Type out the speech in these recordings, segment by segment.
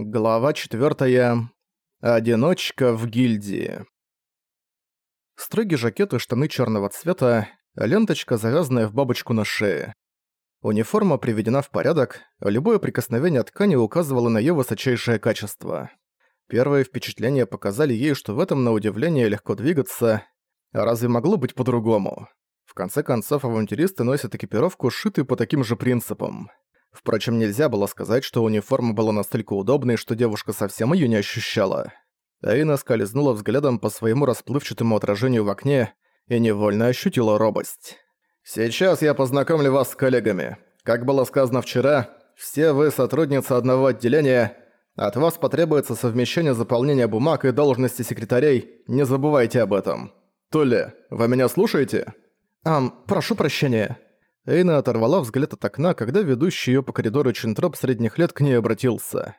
Глава 4. Одиночка в гильдии. Строгий жакет и штаны черного цвета, ленточка, завязанная в бабочку на шее. Униформа приведена в порядок, любое прикосновение ткани указывало на ее высочайшее качество. Первые впечатления показали ей, что в этом, на удивление, легко двигаться. А разве могло быть по-другому? В конце концов, авантюристы носят экипировку, сшитую по таким же принципам. Впрочем, нельзя было сказать, что униформа была настолько удобной, что девушка совсем её не ощущала. Аина скользнула взглядом по своему расплывчатому отражению в окне и невольно ощутила робость. «Сейчас я познакомлю вас с коллегами. Как было сказано вчера, все вы сотрудницы одного отделения. От вас потребуется совмещение заполнения бумаг и должности секретарей. Не забывайте об этом. Толли, вы меня слушаете?» «Ам, прошу прощения», Эйна оторвала взгляд от окна, когда ведущий её по коридору Чинтроп средних лет к ней обратился.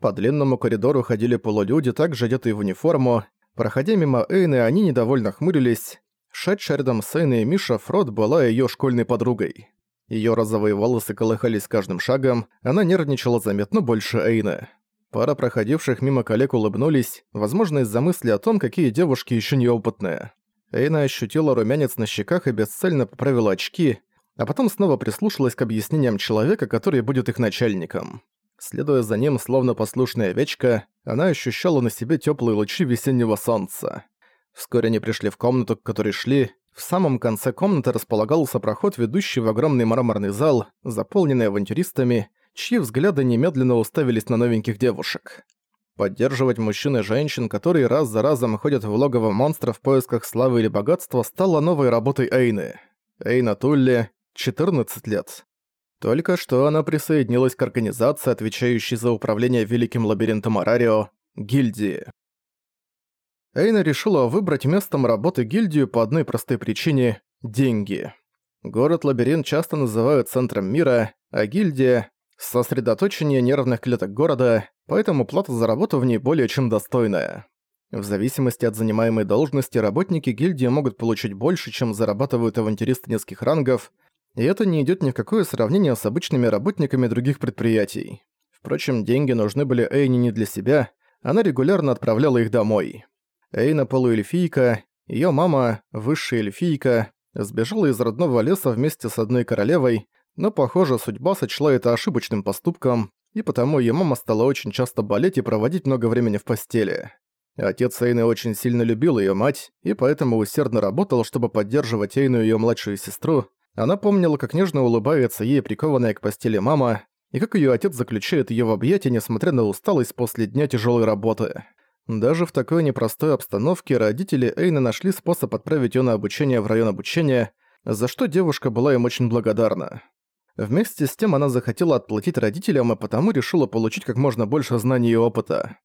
По длинному коридору ходили полулюди, также одетые в униформу. Проходя мимо Эйны, они недовольно хмурились. Шедшая рядом с Эйной Миша Фрод была её школьной подругой. Её розовые волосы колыхались с каждым шагом, она нервничала заметно больше Эйны. Пара проходивших мимо коллег улыбнулись, возможно, из-за мысли о том, какие девушки ещё неопытные. Эйна ощутила румянец на щеках и бесцельно поправила очки, а потом снова прислушалась к объяснениям человека, который будет их начальником. Следуя за ним, словно послушная овечка, она ощущала на себе теплые лучи весеннего солнца. Вскоре они пришли в комнату, к которой шли. В самом конце комнаты располагался проход, ведущий в огромный мраморный зал, заполненный авантюристами, чьи взгляды немедленно уставились на новеньких девушек. Поддерживать мужчин и женщин, которые раз за разом ходят в логово монстра в поисках славы или богатства, стало новой работой Эйны. Эйна Тулли 14 лет. Только что она присоединилась к организации, отвечающей за управление Великим Лабиринтом Арарио, гильдии. Эйна решила выбрать местом работы гильдию по одной простой причине – деньги. Город-лабиринт часто называют центром мира, а гильдия – сосредоточение нервных клеток города, поэтому плата за работу в ней более чем достойная. В зависимости от занимаемой должности работники гильдии могут получить больше, чем зарабатывают авантюристы низких рангов – и это не идет ни в какое сравнение с обычными работниками других предприятий. Впрочем, деньги нужны были Эйне не для себя, она регулярно отправляла их домой. Эйна полуэльфийка, ее мама, высшая эльфийка, сбежала из родного леса вместе с одной королевой, но, похоже, судьба сочла это ошибочным поступком, и потому ее мама стала очень часто болеть и проводить много времени в постели. Отец Эйны очень сильно любил ее мать, и поэтому усердно работал, чтобы поддерживать Эйну и ее младшую сестру, она помнила, как нежно улыбается ей прикованная к постели мама, и как её отец заключает её в объятия, несмотря на усталость после дня тяжёлой работы. Даже в такой непростой обстановке родители Эйны нашли способ отправить её на обучение в район обучения, за что девушка была им очень благодарна. Вместе с тем она захотела отплатить родителям и потому решила получить как можно больше знаний и опыта.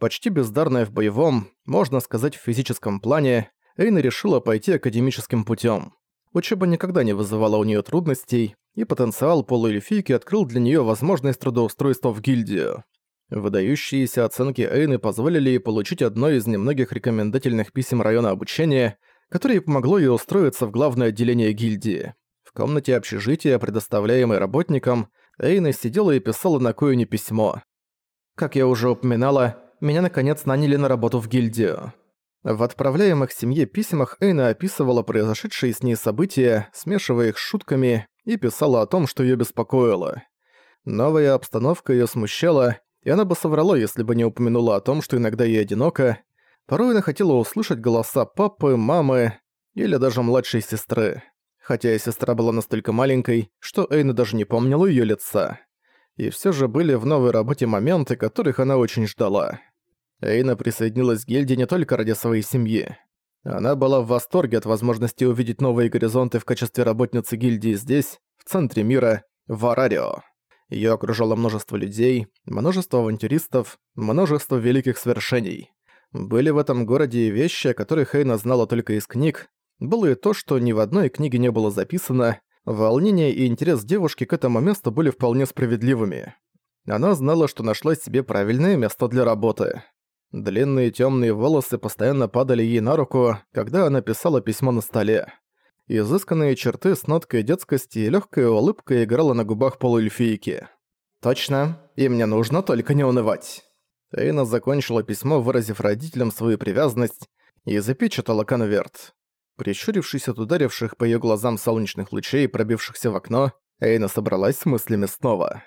Почти бездарная в боевом, можно сказать в физическом плане, Эйна решила пойти академическим путём. Учеба никогда не вызывала у нее трудностей, и потенциал полуэльфийки открыл для нее возможность трудоустройства в гильдию. Выдающиеся оценки Эйны позволили ей получить одно из немногих рекомендательных писем района обучения, которое помогло ей устроиться в главное отделение гильдии. В комнате общежития, предоставляемой работникам, Эйна сидела и писала на Коэне письмо. «Как я уже упоминала, меня наконец наняли на работу в гильдию. В отправляемых семье письмах Эйна описывала произошедшие с ней события, смешивая их с шутками, и писала о том, что её беспокоило. Новая обстановка её смущала, и она бы соврала, если бы не упомянула о том, что иногда ей одиноко. Порой она хотела услышать голоса папы, мамы или даже младшей сестры. Хотя сестра была настолько маленькой, что Эйна даже не помнила её лица. И всё же были в новой работе моменты, которых она очень ждала. Эйна присоединилась к гильдии не только ради своей семьи. Она была в восторге от возможности увидеть новые горизонты в качестве работницы гильдии здесь, в центре мира, в Арарио. Её окружало множество людей, множество авантюристов, множество великих свершений. Были в этом городе и вещи, о которых Эйна знала только из книг. Было и то, что ни в одной книге не было записано. Волнение и интерес девушки к этому месту были вполне справедливыми. Она знала, что нашла себе правильное место для работы. Длинные темные волосы постоянно падали ей на руку, когда она писала письмо на столе. Изысканные черты с ноткой детскости и легкая улыбка играла на губах полуэльфийки. «Точно, и мне нужно только не унывать». Эйна закончила письмо, выразив родителям свою привязанность, и запечатала конверт. Прищурившись от ударивших по её глазам солнечных лучей, пробившихся в окно, Эйна собралась с мыслями снова.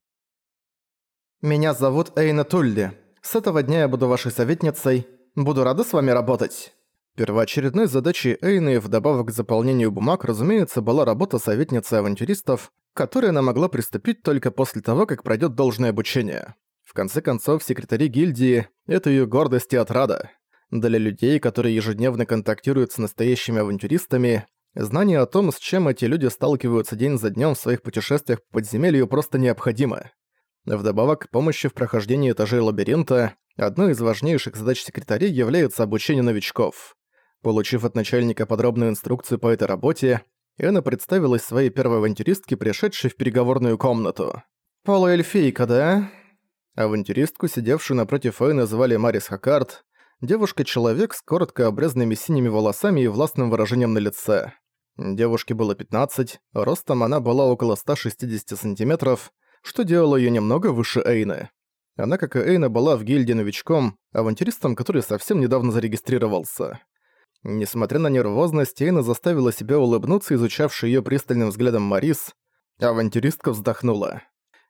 «Меня зовут Эйна Тульли. С этого дня я буду вашей советницей. Буду рада с вами работать». Первоочередной задачей Эйны, вдобавок к заполнению бумаг, разумеется, была работа советницы авантюристов, к которой она могла приступить только после того, как пройдет должное обучение. В конце концов, секретари гильдии – это ее гордость и отрада. Для людей, которые ежедневно контактируют с настоящими авантюристами, знание о том, с чем эти люди сталкиваются день за днем в своих путешествиях по подземелью, просто необходимо. Вдобавок к помощи в прохождении этажей лабиринта, одной из важнейших задач секретарей является обучение новичков. Получив от начальника подробную инструкцию по этой работе, Эна представилась своей первой авантюристке, пришедшей в переговорную комнату. «Полуэльфийка, да?» Авантюристку, сидевшую напротив Эны, звали Марис Хакарт. Девушка-человек с коротко обрезанными синими волосами и властным выражением на лице. Девушке было 15, ростом она была около 160 сантиметров, что делало её немного выше Эйны. Она, как и Эйна, была в гильдии новичком, авантюристом, который совсем недавно зарегистрировался. Несмотря на нервозность, Эйна заставила себя улыбнуться, изучавший её пристальным взглядом Марис. Авантюристка вздохнула.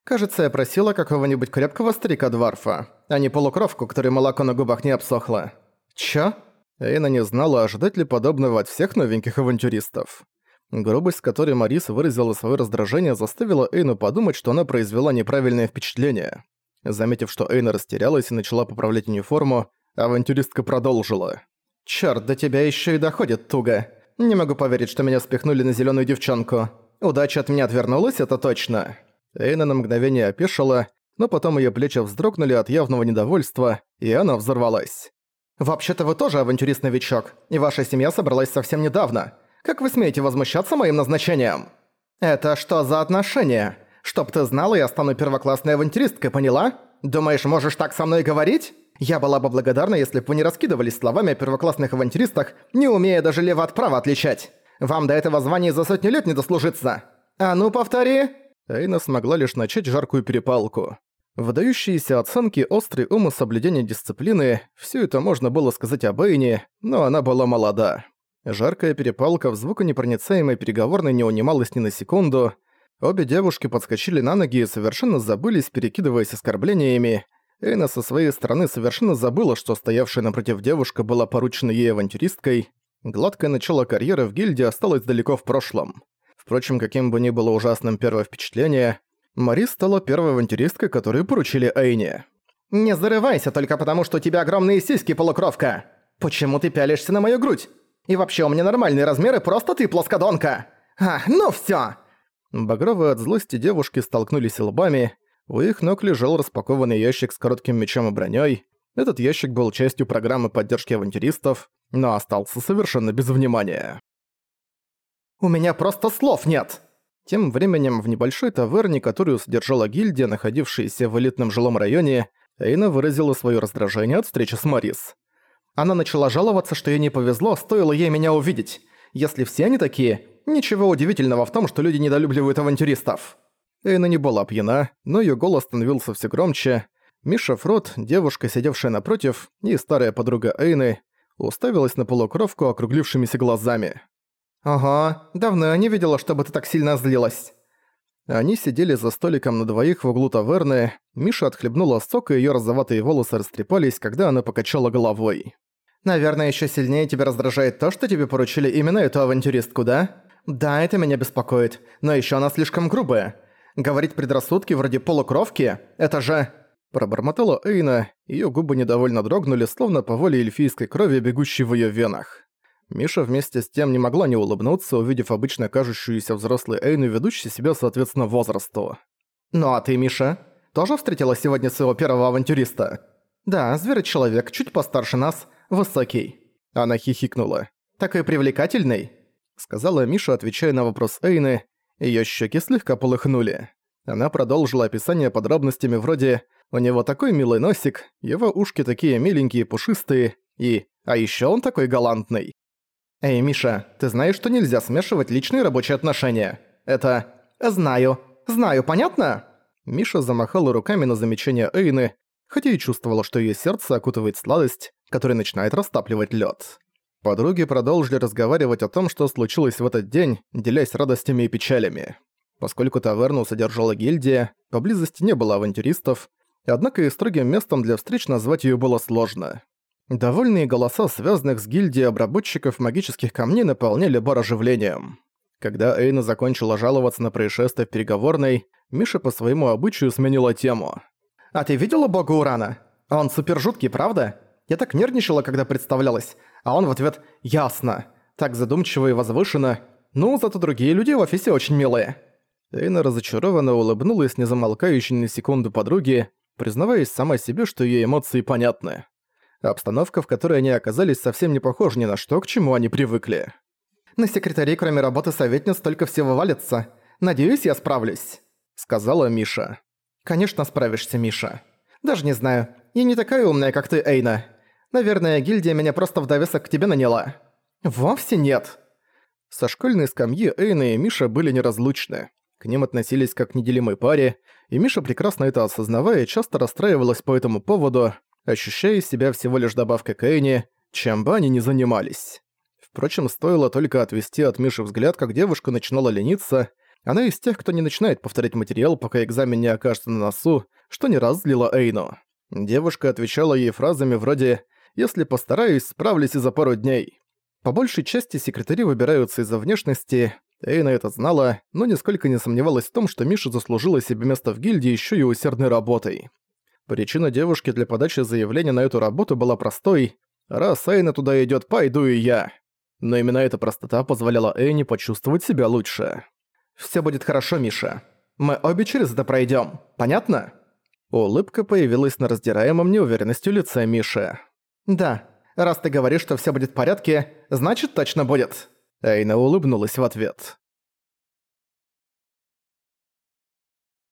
Кажется, я просила какого-нибудь крепкого старика-дварфа, а не полукровку, которой молоко на губах не обсохло. Чё? Эйна не знала, ожидать ли подобного от всех новеньких авантюристов. Грубость, с которой Марис выразила свое раздражение, заставила Эйну подумать, что она произвела неправильное впечатление. Заметив, что Эйна растерялась и начала поправлять униформу, авантюристка продолжила. «Чёрт, до тебя ещё и доходит туго. Не могу поверить, что меня спихнули на зелёную девчонку. Удача от меня отвернулась, это точно». Эйна на мгновение опешила, но потом её плечи вздрогнули от явного недовольства, и она взорвалась. «Вообще-то вы тоже авантюрист-новичок, и ваша семья собралась совсем недавно. Как вы смеете возмущаться моим назначением?» «Это что за отношения? Чтоб ты знала, я стану первоклассной авантюристкой, поняла? Думаешь, можешь так со мной говорить?» Я была бы благодарна, если бы вы не раскидывались словами о первоклассных авантюристах, не умея даже лево от права отличать. Вам до этого звания за сотню лет не дослужиться. А ну, повтори!» Эйна смогла лишь начать жаркую перепалку. Выдающиеся оценки, острый ум и соблюдение дисциплины – все это можно было сказать об Эйне, но она была молода. Жаркая перепалка в звуконепроницаемой переговорной не унималась ни на секунду. Обе девушки подскочили на ноги и совершенно забылись, перекидываясь оскорблениями – Эйна со своей стороны совершенно забыла, что стоявшая напротив девушка была поручена ей авантюристкой. Гладкое начало карьеры в гильдии осталось далеко в прошлом. Впрочем, каким бы ни было ужасным первое впечатление, Мари стала первой авантюристкой, которую поручили Эйне. «Не зарывайся только потому, что у тебя огромные сиськи, полукровка! Почему ты пялишься на мою грудь? И вообще у меня нормальные размеры, просто ты плоскодонка! А, ну всё!» Багровые от злости девушки столкнулись лбами, у их ног лежал распакованный ящик с коротким мечом и бронёй. Этот ящик был частью программы поддержки авантюристов, но остался совершенно без внимания. «У меня просто слов нет!» Тем временем в небольшой таверне, которую содержала гильдия, находившаяся в элитном жилом районе, Эйна выразила своё раздражение от встречи с Марис. Она начала жаловаться, что ей не повезло, стоило ей меня увидеть. Если все они такие, ничего удивительного в том, что люди недолюбливают авантюристов. Эйна не была пьяна, но её голос становился все громче. Миша Фрод, девушка, сидевшая напротив, и старая подруга Эйны, уставилась на полукровку округлившимися глазами. «Ага, давно я не видела, чтобы ты так сильно злилась». Они сидели за столиком на двоих в углу таверны, Миша отхлебнула сок, и её розоватые волосы растрепались, когда она покачала головой. «Наверное, ещё сильнее тебя раздражает то, что тебе поручили именно эту авантюристку, да? Да, это меня беспокоит, но ещё она слишком грубая. Говорить предрассудки вроде полукровки – это же...» Пробормотала Эйна, её губы недовольно дрогнули, словно по воле эльфийской крови, бегущей в её венах. Миша вместе с тем не могла не улыбнуться, увидев обычно кажущуюся взрослой Эйну, ведущей себя соответственно возрасту. «Ну а ты, Миша, тоже встретила сегодня своего первого авантюриста?» «Да, зверь-человек, чуть постарше нас, высокий». Она хихикнула. «Такой привлекательный?» Сказала Миша, отвечая на вопрос Эйны, Её щеки слегка полыхнули. Она продолжила описание подробностями вроде «У него такой милый носик, его ушки такие миленькие, пушистые, и... А ещё он такой галантный». «Эй, Миша, ты знаешь, что нельзя смешивать личные и рабочие отношения? Это... Знаю. Знаю, понятно?» Миша замахала руками на замечание Эйны, хотя и чувствовала, что её сердце окутывает сладость, которая начинает растапливать лёд. Подруги продолжили разговаривать о том, что случилось в этот день, делясь радостями и печалями. Поскольку таверну содержала гильдия, поблизости не было авантюристов, однако и строгим местом для встреч назвать её было сложно. Довольные голоса связанных с гильдией обработчиков магических камней наполняли бар оживлением. Когда Эйна закончила жаловаться на происшествие в переговорной, Миша по своему обычаю сменила тему. «А ты видела бога Урана? Он супер жуткий, правда? Я так нервничала, когда представлялась, а он в ответ «ясно». Так задумчиво и возвышенно. Ну, зато другие люди в офисе очень милые». Эйна разочарованно улыбнулась незамолкающей на секунду подруги, признаваясь сама себе, что её эмоции понятны. Обстановка, в которой они оказались, совсем не похожа ни на что, к чему они привыкли. «На секретарей, кроме работы советниц, только всего валится. Надеюсь, я справлюсь», — сказала Миша. «Конечно справишься, Миша. Даже не знаю, я не такая умная, как ты, Эйна. Наверное, гильдия меня просто в довесок к тебе наняла». «Вовсе нет». Со школьной скамьи Эйна и Миша были неразлучны. К ним относились как к неделимой паре, и Миша, прекрасно это осознавая, часто расстраивалась по этому поводу, ощущая себя всего лишь добавкой к Эйне, чем бы они ни занимались. Впрочем, стоило только отвести от Миши взгляд, как девушка начинала лениться. Она из тех, кто не начинает повторять материал, пока экзамен не окажется на носу, что не раз злила Эйну. Девушка отвечала ей фразами вроде «Если постараюсь, справлюсь и за пару дней». По большей части секретари выбираются из-за внешности, Эйна это знала, но нисколько не сомневалась в том, что Миша заслужила себе место в гильдии еще и усердной работой. Причина девушки для подачи заявления на эту работу была простой. Раз Эйна туда идёт, пойду и я. Но именно эта простота позволяла Эйне почувствовать себя лучше. «Всё будет хорошо, Миша. Мы обе через это пройдём. Понятно?» Улыбка появилась на раздираемом неуверенностью лице Миши. «Да. Раз ты говоришь, что всё будет в порядке, значит точно будет». Эйна улыбнулась в ответ.